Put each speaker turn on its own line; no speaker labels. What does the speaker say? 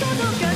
todo cae.